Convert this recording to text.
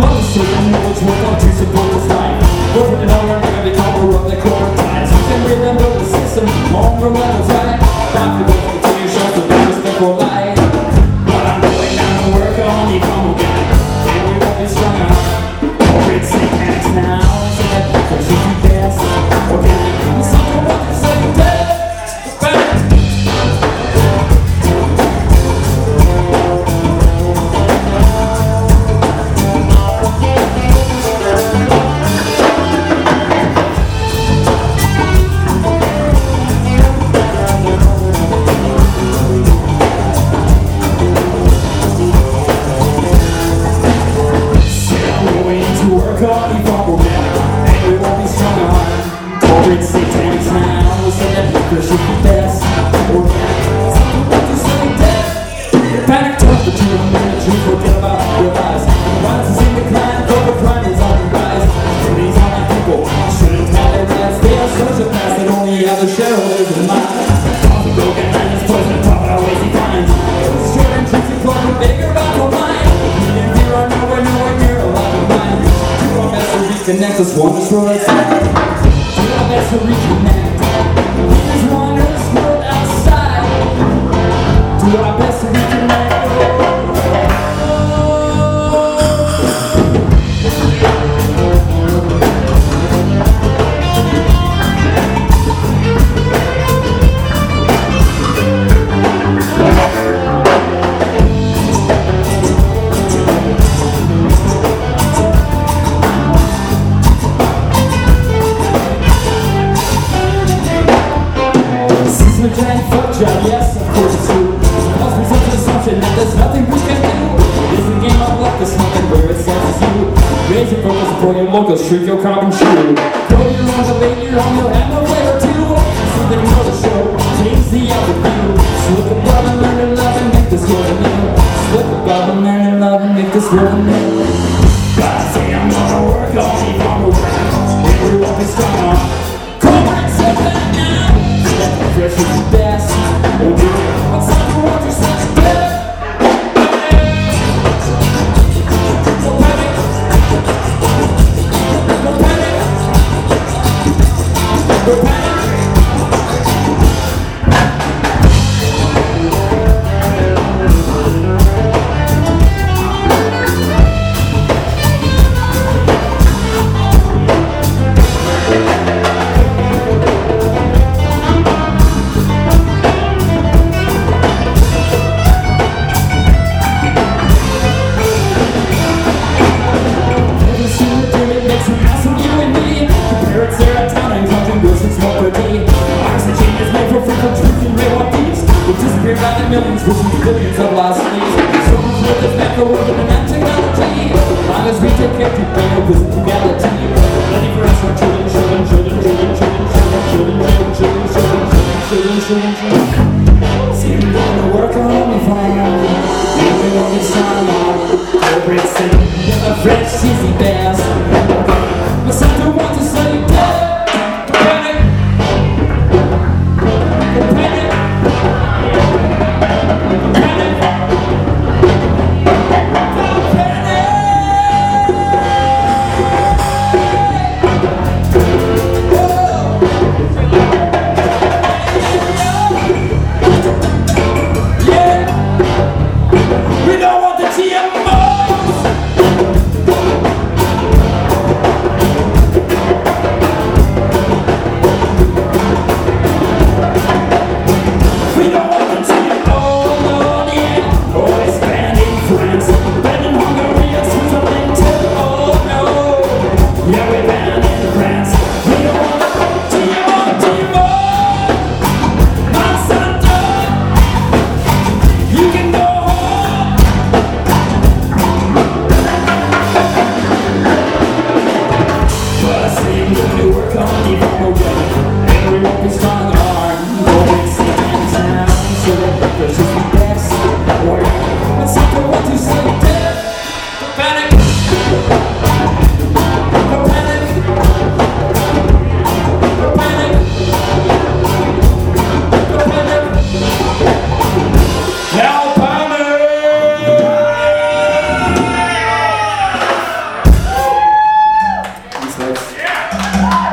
I know it's what I'm Texas Wonders Royalty. Uncle Shriek your cop and shoe. Throw your arms up, baby, your arm, you'll have no flavor too. So they know the show, change the overview. Slip above and learn to love and make this world new. Slip above and learn to love and make this world new. The